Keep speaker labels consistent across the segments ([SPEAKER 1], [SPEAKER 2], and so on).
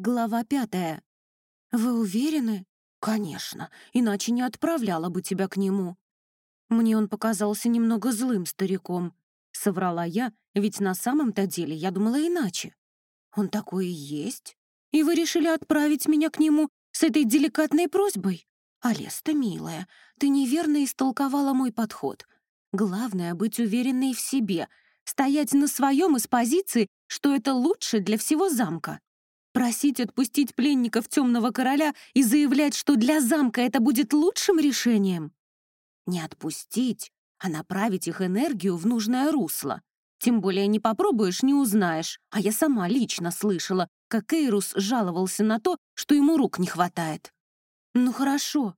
[SPEAKER 1] Глава пятая. «Вы уверены?» «Конечно, иначе не отправляла бы тебя к нему». Мне он показался немного злым стариком. Соврала я, ведь на самом-то деле я думала иначе. Он такой и есть. И вы решили отправить меня к нему с этой деликатной просьбой? Алеста, милая, ты неверно истолковала мой подход. Главное — быть уверенной в себе, стоять на своем из позиции, что это лучше для всего замка. Просить отпустить пленников Темного Короля и заявлять, что для замка это будет лучшим решением? Не отпустить, а направить их энергию в нужное русло. Тем более не попробуешь, не узнаешь. А я сама лично слышала, как Эйрус жаловался на то, что ему рук не хватает. Ну хорошо,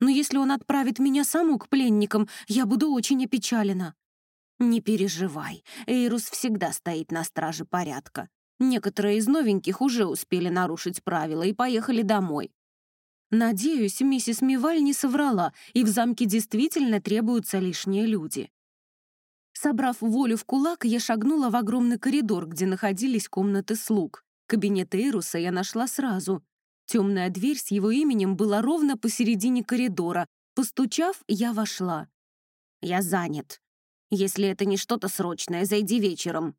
[SPEAKER 1] но если он отправит меня саму к пленникам, я буду очень опечалена. Не переживай, Эйрус всегда стоит на страже порядка. Некоторые из новеньких уже успели нарушить правила и поехали домой. Надеюсь, миссис Миваль не соврала, и в замке действительно требуются лишние люди. Собрав волю в кулак, я шагнула в огромный коридор, где находились комнаты слуг. Кабинет Эйруса я нашла сразу. Темная дверь с его именем была ровно посередине коридора. Постучав, я вошла. «Я занят. Если это не что-то срочное, зайди вечером»,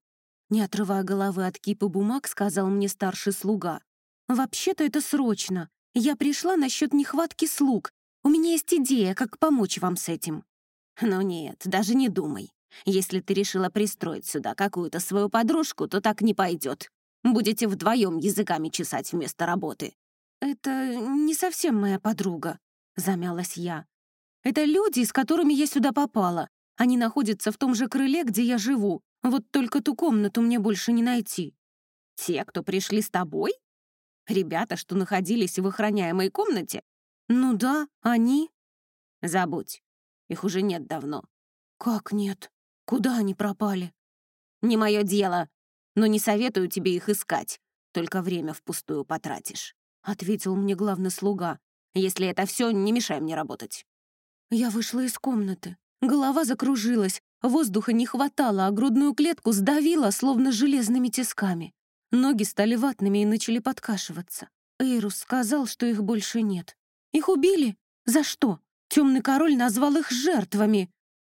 [SPEAKER 1] не отрывая головы от кипы бумаг, сказал мне старший слуга. «Вообще-то это срочно. Я пришла насчет нехватки слуг. У меня есть идея, как помочь вам с этим». «Ну нет, даже не думай. Если ты решила пристроить сюда какую-то свою подружку, то так не пойдет. Будете вдвоем языками чесать вместо работы». «Это не совсем моя подруга», — замялась я. «Это люди, с которыми я сюда попала. Они находятся в том же крыле, где я живу. Вот только ту комнату мне больше не найти. Те, кто пришли с тобой? Ребята, что находились в охраняемой комнате? Ну да, они. Забудь. Их уже нет давно. Как нет? Куда они пропали? Не мое дело. Но не советую тебе их искать. Только время впустую потратишь. Ответил мне главный слуга. Если это все, не мешай мне работать. Я вышла из комнаты. Голова закружилась, Воздуха не хватало, а грудную клетку сдавило, словно железными тисками. Ноги стали ватными и начали подкашиваться. Эйрус сказал, что их больше нет. Их убили? За что? Темный король назвал их жертвами.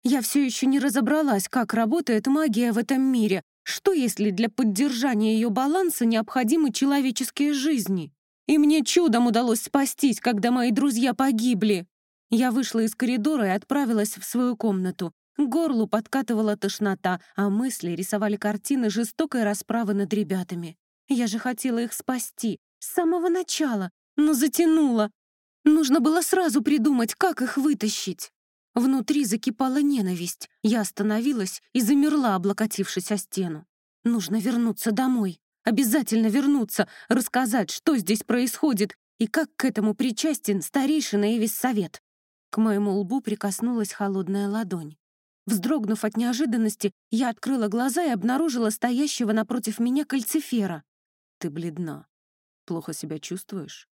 [SPEAKER 1] Я все еще не разобралась, как работает магия в этом мире. Что, если для поддержания ее баланса необходимы человеческие жизни? И мне чудом удалось спастись, когда мои друзья погибли. Я вышла из коридора и отправилась в свою комнату. Горлу подкатывала тошнота, а мысли рисовали картины жестокой расправы над ребятами. Я же хотела их спасти с самого начала, но затянула. Нужно было сразу придумать, как их вытащить. Внутри закипала ненависть. Я остановилась и замерла, облокотившись о стену. Нужно вернуться домой. Обязательно вернуться, рассказать, что здесь происходит и как к этому причастен старейшина и весь совет. К моему лбу прикоснулась холодная ладонь. Вздрогнув от неожиданности, я открыла глаза и обнаружила стоящего напротив меня кальцифера. «Ты бледна. Плохо себя чувствуешь?»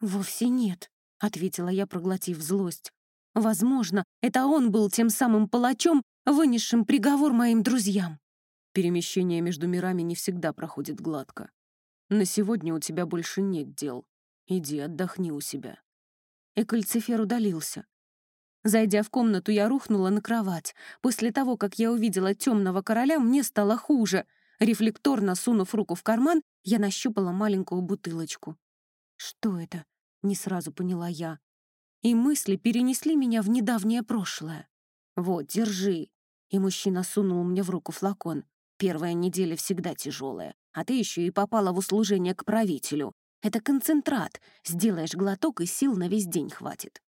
[SPEAKER 1] «Вовсе нет», — ответила я, проглотив злость. «Возможно, это он был тем самым палачом, вынесшим приговор моим друзьям». Перемещение между мирами не всегда проходит гладко. На сегодня у тебя больше нет дел. Иди, отдохни у себя. И кальцифер удалился. Зайдя в комнату, я рухнула на кровать. После того, как я увидела темного короля, мне стало хуже. Рефлекторно сунув руку в карман, я нащупала маленькую бутылочку. «Что это?» — не сразу поняла я. И мысли перенесли меня в недавнее прошлое. «Вот, держи». И мужчина сунул мне в руку флакон. «Первая неделя всегда тяжелая, а ты еще и попала в услужение к правителю. Это концентрат. Сделаешь глоток, и сил на весь день хватит.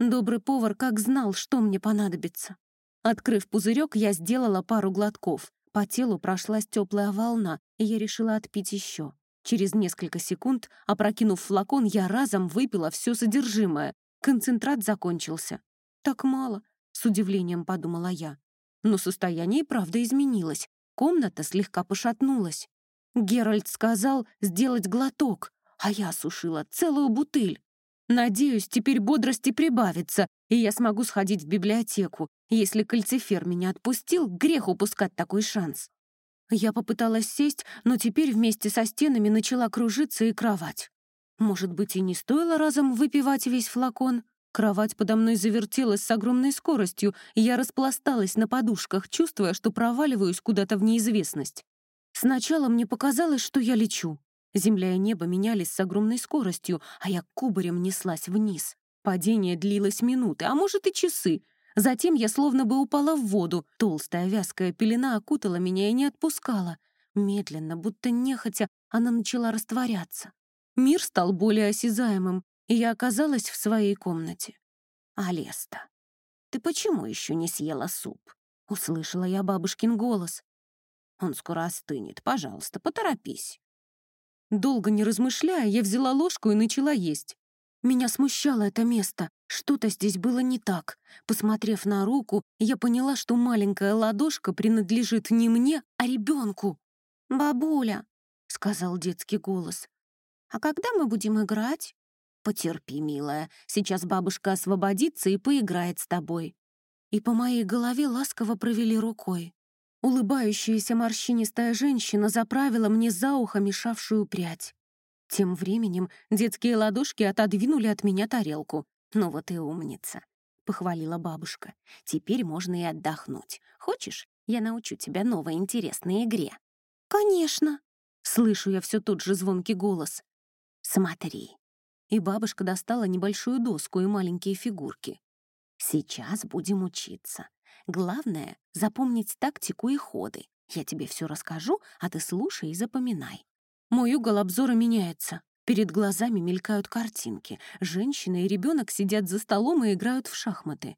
[SPEAKER 1] Добрый повар как знал, что мне понадобится. Открыв пузырек, я сделала пару глотков. По телу прошлась теплая волна, и я решила отпить еще. Через несколько секунд, опрокинув флакон, я разом выпила все содержимое. Концентрат закончился. «Так мало», — с удивлением подумала я. Но состояние и правда изменилось. Комната слегка пошатнулась. Геральт сказал сделать глоток, а я сушила целую бутыль. Надеюсь, теперь бодрости прибавится, и я смогу сходить в библиотеку. Если кальцифер меня отпустил, грех упускать такой шанс. Я попыталась сесть, но теперь вместе со стенами начала кружиться и кровать. Может быть, и не стоило разом выпивать весь флакон? Кровать подо мной завертелась с огромной скоростью, и я распласталась на подушках, чувствуя, что проваливаюсь куда-то в неизвестность. Сначала мне показалось, что я лечу. Земля и небо менялись с огромной скоростью, а я кубарем неслась вниз. Падение длилось минуты, а может и часы. Затем я словно бы упала в воду. Толстая вязкая пелена окутала меня и не отпускала. Медленно, будто нехотя, она начала растворяться. Мир стал более осязаемым, и я оказалась в своей комнате. «Алеста, ты почему еще не съела суп?» — услышала я бабушкин голос. «Он скоро остынет. Пожалуйста, поторопись». Долго не размышляя, я взяла ложку и начала есть. Меня смущало это место. Что-то здесь было не так. Посмотрев на руку, я поняла, что маленькая ладошка принадлежит не мне, а ребенку. «Бабуля», — сказал детский голос, — «а когда мы будем играть?» «Потерпи, милая, сейчас бабушка освободится и поиграет с тобой». И по моей голове ласково провели рукой. Улыбающаяся морщинистая женщина заправила мне за ухо мешавшую прядь. Тем временем детские ладошки отодвинули от меня тарелку. «Ну вот и умница», — похвалила бабушка. «Теперь можно и отдохнуть. Хочешь, я научу тебя новой интересной игре?» «Конечно!» — слышу я все тот же звонкий голос. «Смотри». И бабушка достала небольшую доску и маленькие фигурки. «Сейчас будем учиться. Главное — запомнить тактику и ходы. Я тебе все расскажу, а ты слушай и запоминай. Мой угол обзора меняется. Перед глазами мелькают картинки. Женщина и ребенок сидят за столом и играют в шахматы.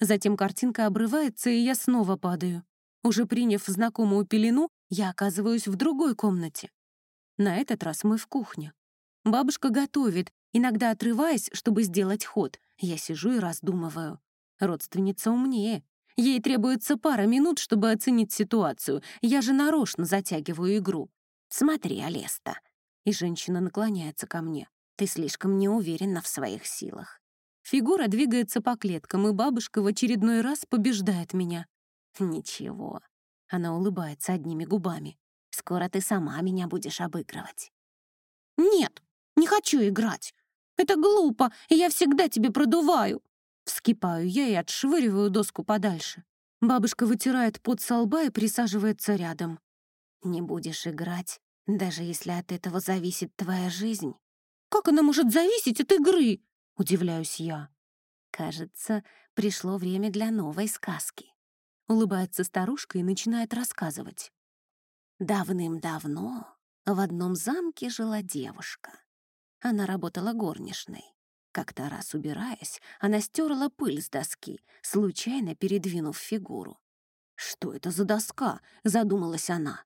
[SPEAKER 1] Затем картинка обрывается, и я снова падаю. Уже приняв знакомую пелену, я оказываюсь в другой комнате. На этот раз мы в кухне. Бабушка готовит, иногда отрываясь, чтобы сделать ход. Я сижу и раздумываю. Родственница умнее, Ей требуется пара минут, чтобы оценить ситуацию. Я же нарочно затягиваю игру. Смотри, Алеста. И женщина наклоняется ко мне. Ты слишком не в своих силах. Фигура двигается по клеткам, и бабушка в очередной раз побеждает меня. Ничего. Она улыбается одними губами. Скоро ты сама меня будешь обыгрывать. Нет, не хочу играть. Это глупо, и я всегда тебе продуваю. Вскипаю я и отшвыриваю доску подальше. Бабушка вытирает пот со лба и присаживается рядом. «Не будешь играть, даже если от этого зависит твоя жизнь». «Как она может зависеть от игры?» — удивляюсь я. «Кажется, пришло время для новой сказки». Улыбается старушка и начинает рассказывать. Давным-давно в одном замке жила девушка. Она работала горничной. Как-то раз, убираясь, она стерла пыль с доски, случайно передвинув фигуру. «Что это за доска?» — задумалась она.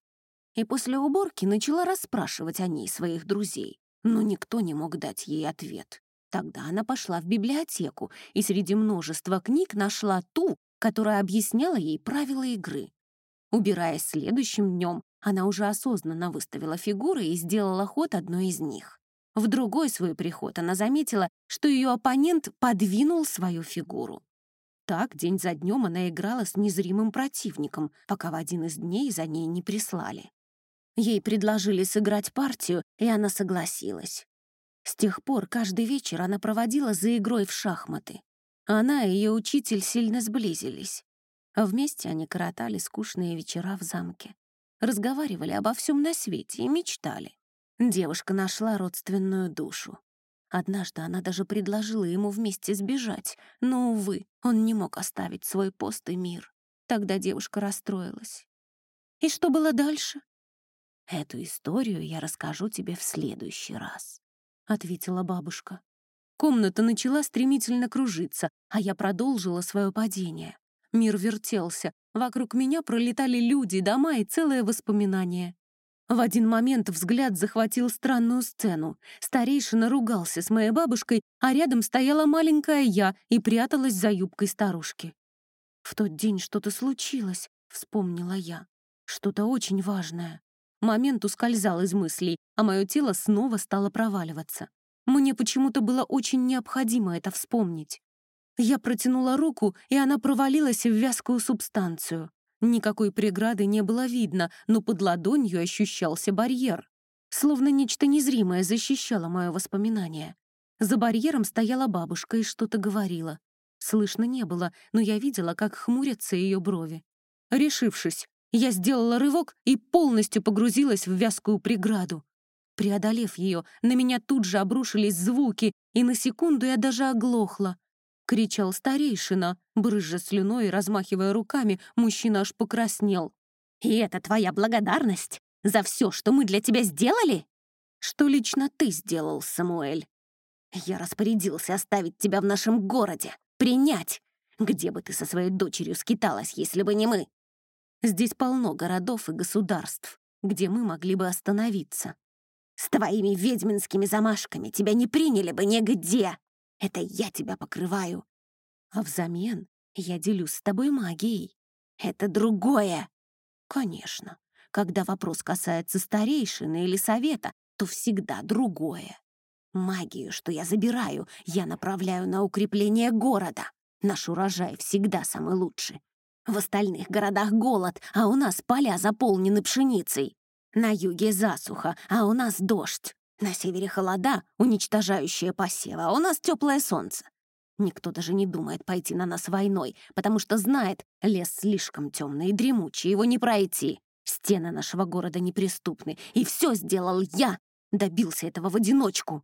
[SPEAKER 1] И после уборки начала расспрашивать о ней своих друзей, но никто не мог дать ей ответ. Тогда она пошла в библиотеку и среди множества книг нашла ту, которая объясняла ей правила игры. Убираясь следующим днем, она уже осознанно выставила фигуры и сделала ход одной из них. В другой свой приход она заметила, что ее оппонент подвинул свою фигуру. Так день за днем она играла с незримым противником, пока в один из дней за ней не прислали. Ей предложили сыграть партию, и она согласилась. С тех пор каждый вечер она проводила за игрой в шахматы. Она и ее учитель сильно сблизились. Вместе они коротали скучные вечера в замке. Разговаривали обо всем на свете и мечтали. Девушка нашла родственную душу. Однажды она даже предложила ему вместе сбежать, но, увы, он не мог оставить свой пост и мир. Тогда девушка расстроилась. И что было дальше? Эту историю я расскажу тебе в следующий раз, ответила бабушка. Комната начала стремительно кружиться, а я продолжила свое падение. Мир вертелся, вокруг меня пролетали люди, дома и целое воспоминание. В один момент взгляд захватил странную сцену. Старейшина ругался с моей бабушкой, а рядом стояла маленькая я и пряталась за юбкой старушки. «В тот день что-то случилось», — вспомнила я. «Что-то очень важное». Момент ускользал из мыслей, а мое тело снова стало проваливаться. Мне почему-то было очень необходимо это вспомнить. Я протянула руку, и она провалилась в вязкую субстанцию. Никакой преграды не было видно, но под ладонью ощущался барьер. Словно нечто незримое защищало мое воспоминание. За барьером стояла бабушка и что-то говорила. Слышно не было, но я видела, как хмурятся ее брови. Решившись, я сделала рывок и полностью погрузилась в вязкую преграду. Преодолев ее, на меня тут же обрушились звуки, и на секунду я даже оглохла. Кричал старейшина, брызжа слюной и размахивая руками, мужчина аж покраснел.
[SPEAKER 2] «И это твоя благодарность за все, что мы для тебя сделали?»
[SPEAKER 1] «Что лично ты сделал, Самуэль?»
[SPEAKER 2] «Я распорядился оставить тебя в нашем городе, принять. Где бы ты со своей дочерью скиталась, если бы не мы?»
[SPEAKER 1] «Здесь полно городов и государств, где мы могли бы остановиться».
[SPEAKER 2] «С твоими ведьминскими замашками тебя не приняли бы нигде. Это я тебя покрываю.
[SPEAKER 1] А взамен я делюсь с тобой магией.
[SPEAKER 2] Это другое».
[SPEAKER 1] «Конечно. Когда вопрос касается старейшины или совета, то всегда другое.
[SPEAKER 2] Магию, что я забираю, я направляю на укрепление города. Наш урожай всегда самый лучший. В остальных городах голод, а у нас поля заполнены пшеницей. На юге засуха, а у нас дождь. На севере холода, уничтожающие посевы, а у нас теплое солнце. Никто даже не думает пойти на нас войной, потому что знает, лес слишком темный и дремучий, его не пройти. Стены нашего города неприступны, и все сделал я, добился этого в одиночку.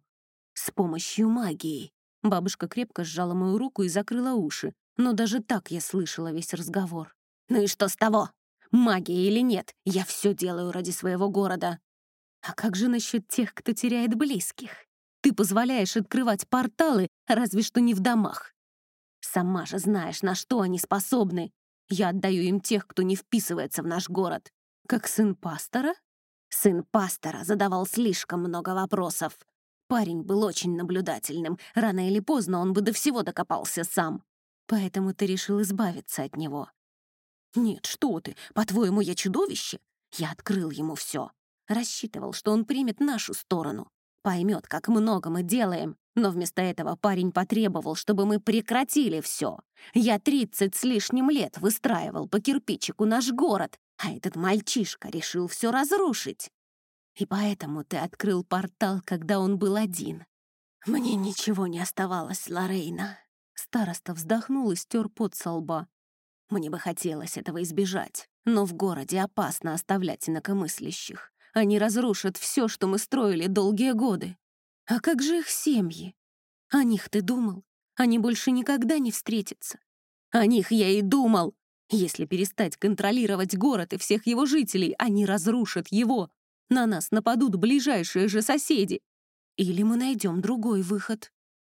[SPEAKER 2] С помощью магии.
[SPEAKER 1] Бабушка крепко сжала мою руку и закрыла уши, но даже так я слышала весь разговор.
[SPEAKER 2] «Ну и что с того? Магия или нет, я все делаю ради своего города».
[SPEAKER 1] «А как же насчет тех, кто теряет близких? Ты позволяешь открывать порталы, разве что не в домах. Сама же знаешь, на что они способны. Я отдаю им тех, кто не вписывается в наш город. Как сын пастора?»
[SPEAKER 2] Сын пастора задавал слишком много вопросов. Парень был очень наблюдательным. Рано или поздно он бы до всего докопался сам.
[SPEAKER 1] Поэтому ты решил избавиться от него.
[SPEAKER 2] Нет, что ты, по-твоему, я чудовище? Я открыл ему все. Рассчитывал, что он примет нашу сторону. Поймет, как много мы делаем. Но вместо этого парень потребовал, чтобы мы прекратили все. Я тридцать с лишним лет выстраивал по кирпичику наш город, а этот мальчишка решил все разрушить. И поэтому ты открыл портал, когда он был один. Мне ничего не оставалось, Лорейна.
[SPEAKER 1] Староста вздохнул и стер пот со лба.
[SPEAKER 2] Мне бы хотелось этого избежать, но в городе опасно оставлять инакомыслящих. Они разрушат все, что мы строили долгие годы.
[SPEAKER 1] А как же их семьи? О них ты думал? Они больше никогда не встретятся.
[SPEAKER 2] О них я и думал. Если перестать контролировать город и всех его жителей, они разрушат его. На нас нападут ближайшие же соседи.
[SPEAKER 1] Или мы найдем другой выход.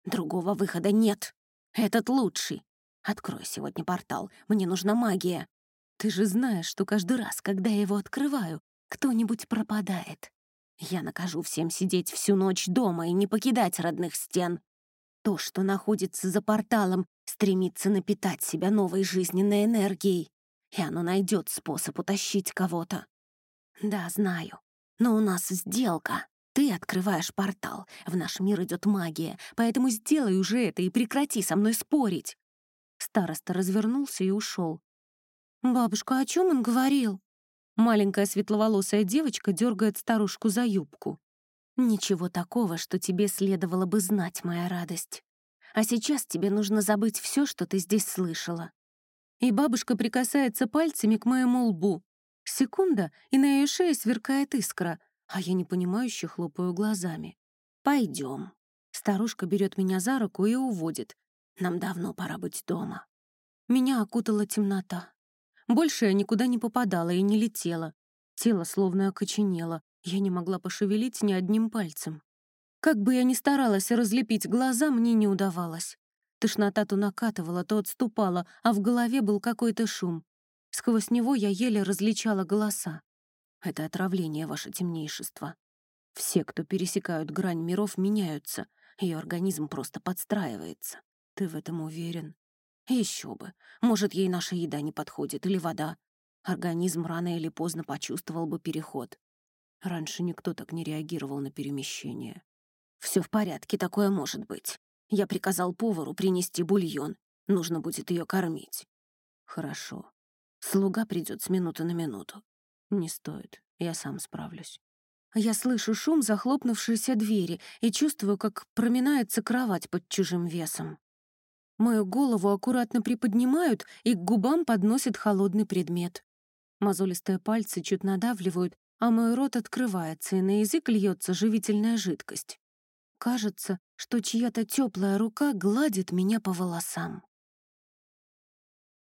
[SPEAKER 2] Другого выхода нет. Этот лучший. Открой сегодня портал. Мне нужна магия.
[SPEAKER 1] Ты же знаешь, что каждый раз, когда я его открываю, кто-нибудь пропадает.
[SPEAKER 2] Я накажу всем сидеть всю ночь дома и не покидать родных стен. То, что находится за порталом, стремится напитать себя новой жизненной энергией, и оно найдет способ утащить кого-то. Да, знаю. Но у нас сделка. Ты открываешь портал. В наш мир идет магия, поэтому сделай уже это и прекрати со мной спорить.
[SPEAKER 1] Староста развернулся и ушел. «Бабушка, о чем он говорил?» Маленькая светловолосая девочка дергает старушку за юбку.
[SPEAKER 2] «Ничего такого, что тебе следовало бы знать, моя радость. А сейчас тебе нужно забыть все, что ты здесь слышала».
[SPEAKER 1] И бабушка прикасается пальцами к моему лбу, Секунда, и на ее шее сверкает искра, а я непонимающе хлопаю глазами.
[SPEAKER 2] Пойдем.
[SPEAKER 1] Старушка берет меня за руку и уводит.
[SPEAKER 2] Нам давно пора быть дома.
[SPEAKER 1] Меня окутала темнота. Больше я никуда не попадала и не летела. Тело словно окоченело. Я не могла пошевелить ни одним пальцем. Как бы я ни старалась разлепить глаза, мне не удавалось. Тошнота то накатывала, то отступала, а в голове был какой-то шум. Сквозь него я еле различала голоса. Это отравление, ваше темнейшество. Все, кто пересекают грань миров, меняются. Ее организм просто подстраивается. Ты в этом уверен? Еще бы. Может, ей наша еда не подходит или вода. Организм рано или поздно почувствовал бы переход. Раньше никто так не реагировал на перемещение.
[SPEAKER 2] Все в порядке, такое может быть. Я приказал повару принести бульон. Нужно будет ее кормить.
[SPEAKER 1] Хорошо. Слуга придет с минуты на минуту. Не стоит, я сам справлюсь. Я слышу шум захлопнувшейся двери и чувствую, как проминается кровать под чужим весом. Мою голову аккуратно приподнимают и к губам подносят холодный предмет. Мозолистые пальцы чуть надавливают, а мой рот открывается, и на язык льется живительная жидкость. Кажется, что чья-то теплая рука гладит меня по волосам.